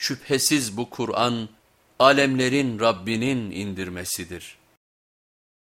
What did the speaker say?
Şüphesiz bu Kur'an alemlerin Rabbinin indirmesidir.''